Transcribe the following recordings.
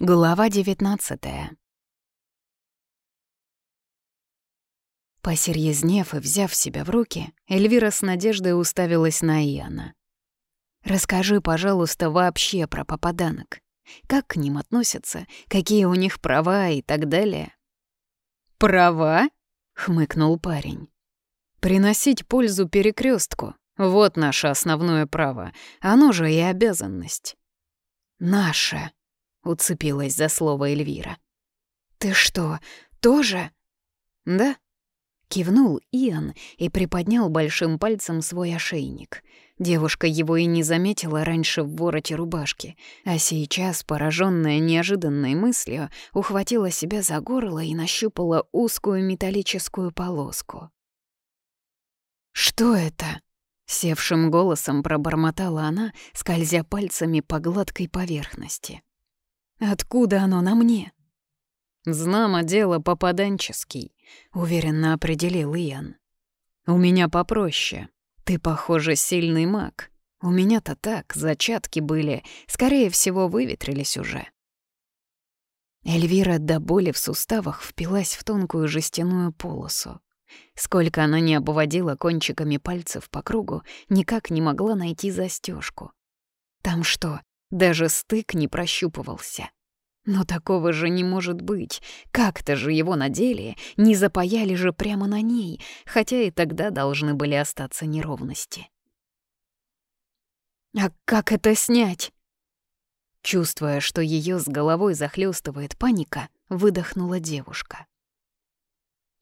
Глава 19 Посерьезнев и взяв себя в руки, Эльвира с надеждой уставилась на Иоанна. «Расскажи, пожалуйста, вообще про попаданок. Как к ним относятся, какие у них права и так далее?» «Права?» — хмыкнул парень. «Приносить пользу перекрестку вот наше основное право, оно же и обязанность». «Наше», — уцепилась за слово Эльвира. «Ты что, тоже?» «Да», Кивнул Иоанн и приподнял большим пальцем свой ошейник. Девушка его и не заметила раньше в вороте рубашки, а сейчас, пораженная неожиданной мыслью, ухватила себя за горло и нащупала узкую металлическую полоску. «Что это?» — севшим голосом пробормотала она, скользя пальцами по гладкой поверхности. «Откуда оно на мне?» «Знамо дело попаданческий», — уверенно определил Иэн. «У меня попроще. Ты, похоже, сильный маг. У меня-то так, зачатки были, скорее всего, выветрились уже». Эльвира до боли в суставах впилась в тонкую жестяную полосу. Сколько она не обводила кончиками пальцев по кругу, никак не могла найти застежку. Там что, даже стык не прощупывался? Но такого же не может быть. Как-то же его надели, не запаяли же прямо на ней, хотя и тогда должны были остаться неровности. «А как это снять?» Чувствуя, что ее с головой захлестывает паника, выдохнула девушка.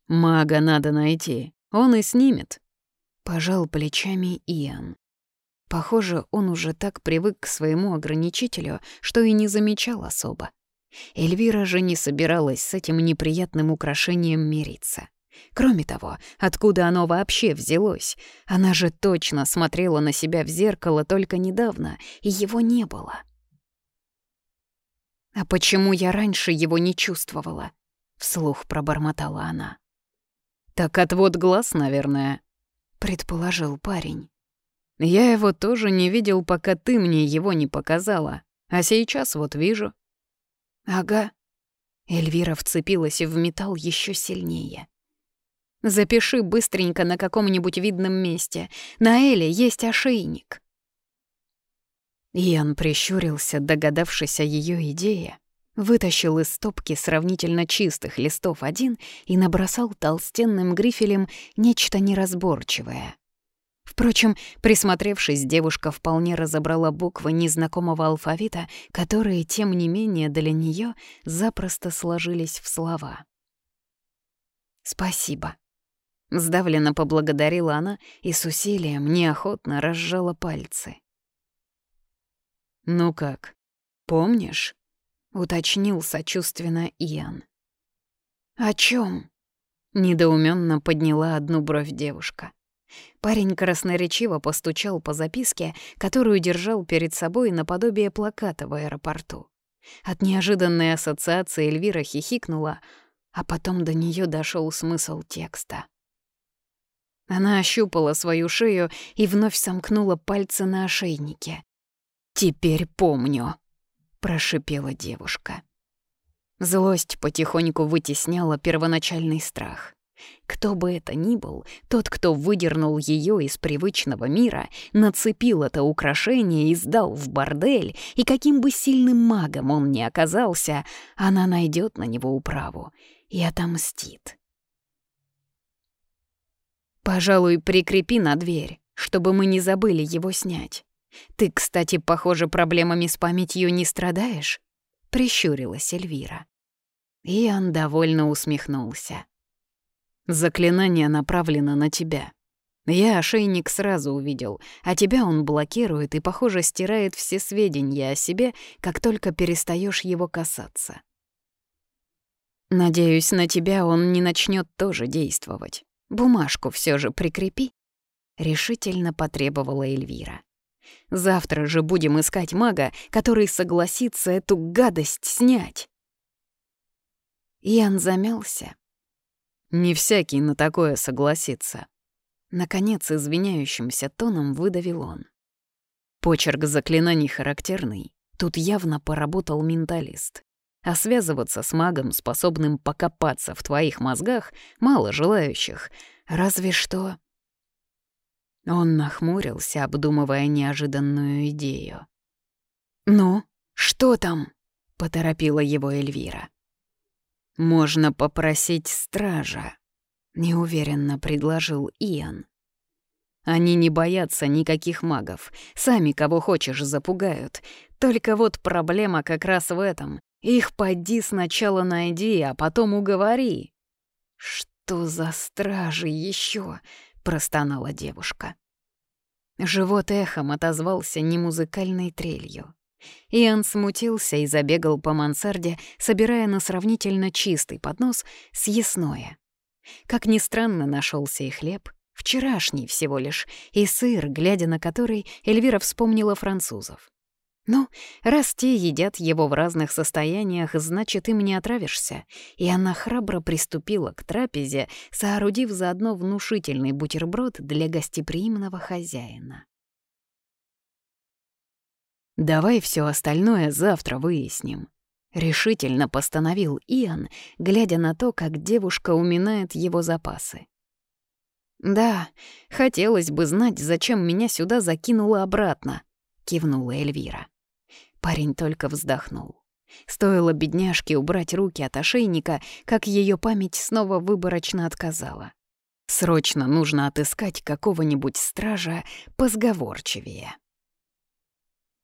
«Мага надо найти, он и снимет», — пожал плечами Иоанн. Похоже, он уже так привык к своему ограничителю, что и не замечал особо. Эльвира же не собиралась с этим неприятным украшением мириться. Кроме того, откуда оно вообще взялось? Она же точно смотрела на себя в зеркало только недавно, и его не было. «А почему я раньше его не чувствовала?» — вслух пробормотала она. «Так отвод глаз, наверное», — предположил парень. «Я его тоже не видел, пока ты мне его не показала, а сейчас вот вижу». «Ага». Эльвира вцепилась в металл еще сильнее. «Запиши быстренько на каком-нибудь видном месте. На Эле есть ошейник». Иоанн прищурился, догадавшись о ее идее, вытащил из стопки сравнительно чистых листов один и набросал толстенным грифелем нечто неразборчивое. Впрочем, присмотревшись, девушка вполне разобрала буквы незнакомого алфавита, которые, тем не менее, для нее запросто сложились в слова. «Спасибо», — сдавленно поблагодарила она и с усилием неохотно разжала пальцы. «Ну как, помнишь?» — уточнил сочувственно Иоанн. «О чем? недоуменно подняла одну бровь девушка. Парень красноречиво постучал по записке, которую держал перед собой наподобие плаката в аэропорту. От неожиданной ассоциации Эльвира хихикнула, а потом до нее дошел смысл текста. Она ощупала свою шею и вновь сомкнула пальцы на ошейнике. «Теперь помню», — прошипела девушка. Злость потихоньку вытесняла первоначальный страх. Кто бы это ни был, тот, кто выдернул ее из привычного мира, нацепил это украшение и сдал в бордель, и каким бы сильным магом он ни оказался, она найдет на него управу и отомстит. «Пожалуй, прикрепи на дверь, чтобы мы не забыли его снять. Ты, кстати, похоже, проблемами с памятью не страдаешь?» — прищурилась Эльвира. Иоанн довольно усмехнулся. Заклинание направлено на тебя. Я ошейник сразу увидел, а тебя он блокирует и, похоже, стирает все сведения о себе, как только перестаешь его касаться. Надеюсь, на тебя он не начнет тоже действовать. Бумажку все же прикрепи, решительно потребовала Эльвира. Завтра же будем искать мага, который согласится эту гадость снять. Ян замялся, не всякий на такое согласится. Наконец, извиняющимся тоном выдавил он. Почерк заклинаний характерный. Тут явно поработал менталист. А связываться с магом, способным покопаться в твоих мозгах, мало желающих. Разве что... Он нахмурился, обдумывая неожиданную идею. «Ну, что там?» — поторопила его Эльвира. «Можно попросить стража», — неуверенно предложил Иоанн. Они не боятся никаких магов. Сами кого хочешь запугают. Только вот проблема как раз в этом. Их поди сначала найди, а потом уговори. «Что за стражи еще? простонала девушка. Живот эхом отозвался немузыкальной трелью. Иоанн смутился и забегал по мансарде, собирая на сравнительно чистый поднос съестное. Как ни странно, нашелся и хлеб, Вчерашний всего лишь, и сыр, глядя на который, Эльвира вспомнила французов. Ну, раз те едят его в разных состояниях, значит, им не отравишься. И она храбро приступила к трапезе, соорудив заодно внушительный бутерброд для гостеприимного хозяина. «Давай все остальное завтра выясним», — решительно постановил Иоанн, глядя на то, как девушка уминает его запасы. «Да, хотелось бы знать, зачем меня сюда закинуло обратно», — кивнула Эльвира. Парень только вздохнул. Стоило бедняжке убрать руки от ошейника, как ее память снова выборочно отказала. Срочно нужно отыскать какого-нибудь стража позговорчивее.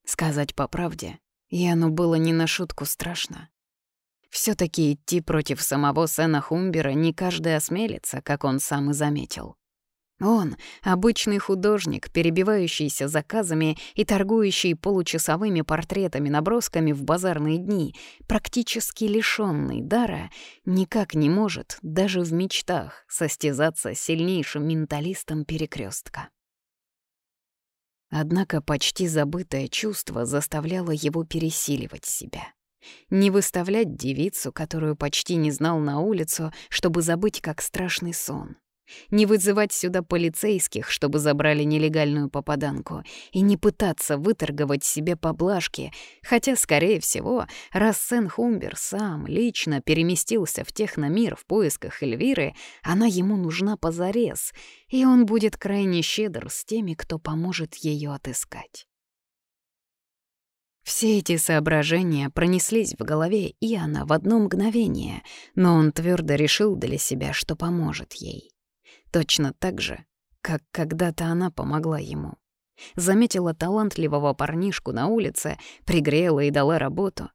Сказать по правде, Яну было не на шутку страшно. все таки идти против самого Сена Хумбера не каждый осмелится, как он сам и заметил. Он — обычный художник, перебивающийся заказами и торгующий получасовыми портретами-набросками в базарные дни, практически лишённый дара, никак не может, даже в мечтах, состязаться с сильнейшим менталистом перекрестка. Однако почти забытое чувство заставляло его пересиливать себя. Не выставлять девицу, которую почти не знал на улицу, чтобы забыть как страшный сон не вызывать сюда полицейских, чтобы забрали нелегальную попаданку, и не пытаться выторговать себе поблажки, хотя, скорее всего, раз Сен-Хумбер сам лично переместился в техномир в поисках Эльвиры, она ему нужна позарез, и он будет крайне щедр с теми, кто поможет ее отыскать. Все эти соображения пронеслись в голове Иоанна в одно мгновение, но он твердо решил для себя, что поможет ей. Точно так же, как когда-то она помогла ему. Заметила талантливого парнишку на улице, пригрела и дала работу.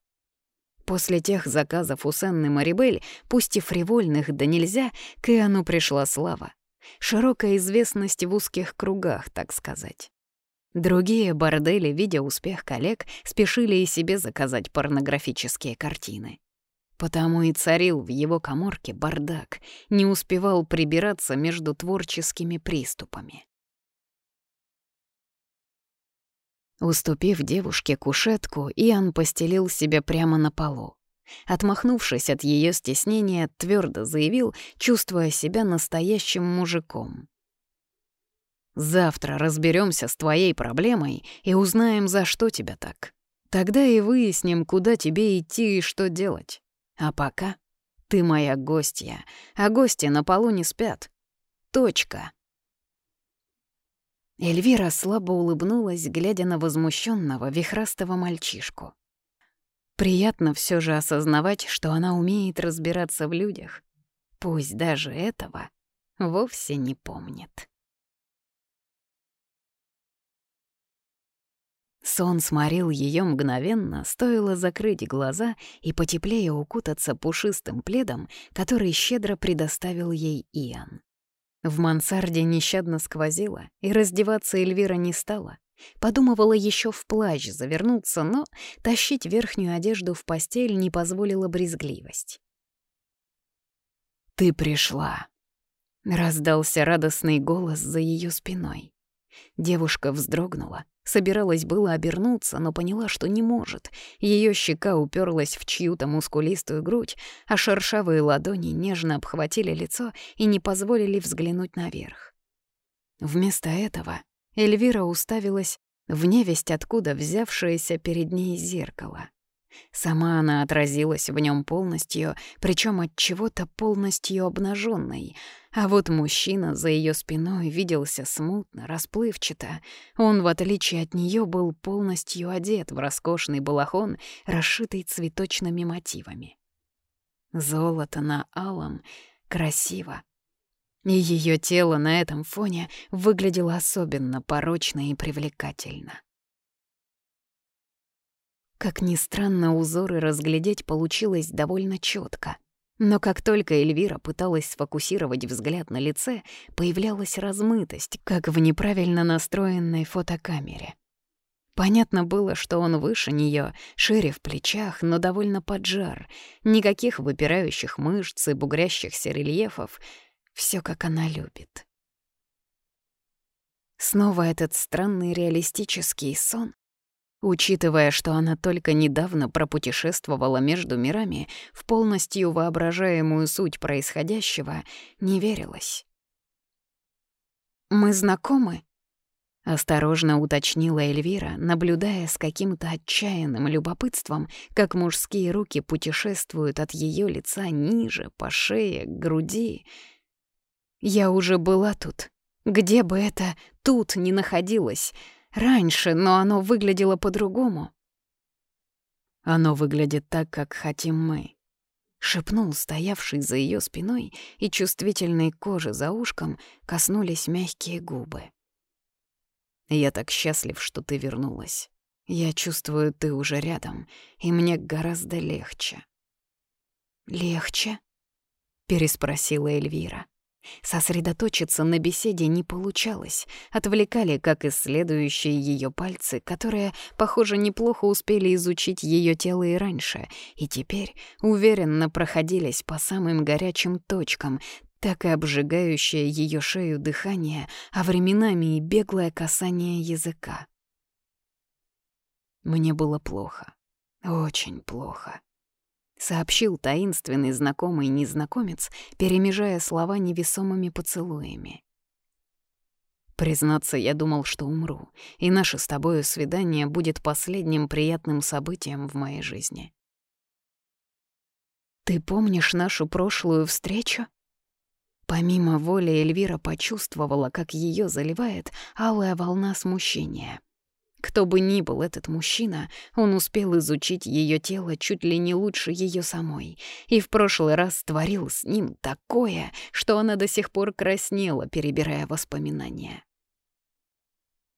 После тех заказов у Сенны Марибель, пусть и фривольных, да нельзя, к Иоанну пришла слава. Широкая известность в узких кругах, так сказать. Другие бордели, видя успех коллег, спешили и себе заказать порнографические картины. Потому и царил в его коморке бардак, не успевал прибираться между творческими приступами. Уступив девушке кушетку, Иоанн постелил себе прямо на полу. Отмахнувшись от ее стеснения, твердо заявил, чувствуя себя настоящим мужиком. «Завтра разберемся с твоей проблемой и узнаем, за что тебя так. Тогда и выясним, куда тебе идти и что делать. А пока ты моя гостья, а гости на полу не спят. Точка. Эльвира слабо улыбнулась, глядя на возмущенного вихрастого мальчишку. Приятно все же осознавать, что она умеет разбираться в людях. Пусть даже этого вовсе не помнит. Сон сморил ее мгновенно, стоило закрыть глаза и потеплее укутаться пушистым пледом, который щедро предоставил ей Иоанн. В мансарде нещадно сквозило, и раздеваться Эльвира не стала. Подумывала еще в плащ завернуться, но тащить верхнюю одежду в постель не позволила брезгливость. «Ты пришла», — раздался радостный голос за ее спиной. Девушка вздрогнула, Собиралась было обернуться, но поняла, что не может. Ее щека уперлась в чью-то мускулистую грудь, а шершавые ладони нежно обхватили лицо и не позволили взглянуть наверх. Вместо этого Эльвира уставилась в невесть откуда взявшееся перед ней зеркало. Сама она отразилась в нем полностью, причем от чего-то полностью обнаженной. А вот мужчина за ее спиной виделся смутно, расплывчато. Он, в отличие от нее, был полностью одет в роскошный балахон, расшитый цветочными мотивами. Золото на алом, красиво. И ее тело на этом фоне выглядело особенно порочно и привлекательно. Как ни странно, узоры разглядеть получилось довольно четко. Но как только Эльвира пыталась сфокусировать взгляд на лице, появлялась размытость, как в неправильно настроенной фотокамере. Понятно было, что он выше нее, шире в плечах, но довольно поджар. Никаких выпирающих мышц и бугрящихся рельефов. Все, как она любит. Снова этот странный реалистический сон. Учитывая, что она только недавно пропутешествовала между мирами, в полностью воображаемую суть происходящего не верилось. «Мы знакомы?» — осторожно уточнила Эльвира, наблюдая с каким-то отчаянным любопытством, как мужские руки путешествуют от ее лица ниже, по шее, к груди. «Я уже была тут. Где бы это «тут» ни находилось», Раньше, но оно выглядело по-другому. Оно выглядит так, как хотим мы. Шепнул стоявший за ее спиной, и чувствительной кожи за ушком коснулись мягкие губы. Я так счастлив, что ты вернулась. Я чувствую, ты уже рядом, и мне гораздо легче. «Легче?» — переспросила Эльвира. Сосредоточиться на беседе не получалось, отвлекали как исследующие ее пальцы, которые, похоже, неплохо успели изучить ее тело и раньше, и теперь уверенно проходились по самым горячим точкам, так и обжигающее ее шею дыхание, а временами и беглое касание языка. Мне было плохо, очень плохо. — сообщил таинственный знакомый незнакомец, перемежая слова невесомыми поцелуями. «Признаться, я думал, что умру, и наше с тобою свидание будет последним приятным событием в моей жизни». «Ты помнишь нашу прошлую встречу?» Помимо воли Эльвира почувствовала, как ее заливает алая волна смущения. Кто бы ни был этот мужчина, он успел изучить ее тело чуть ли не лучше ее самой, и в прошлый раз творил с ним такое, что она до сих пор краснела, перебирая воспоминания.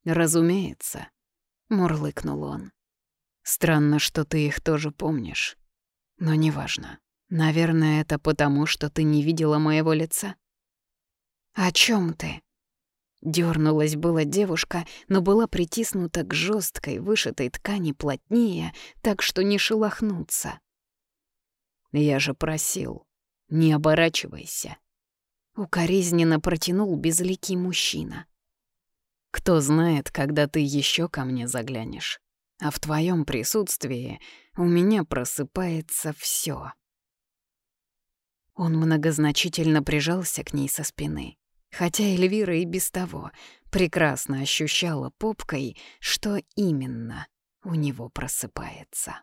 «Разумеется», — мурлыкнул он. «Странно, что ты их тоже помнишь. Но неважно. Наверное, это потому, что ты не видела моего лица». «О чем ты?» Дёрнулась была девушка, но была притиснута к жесткой вышитой ткани плотнее, так что не шелохнуться. «Я же просил, не оборачивайся», — укоризненно протянул безликий мужчина. «Кто знает, когда ты еще ко мне заглянешь, а в твоем присутствии у меня просыпается все. Он многозначительно прижался к ней со спины хотя Эльвира и без того прекрасно ощущала попкой, что именно у него просыпается.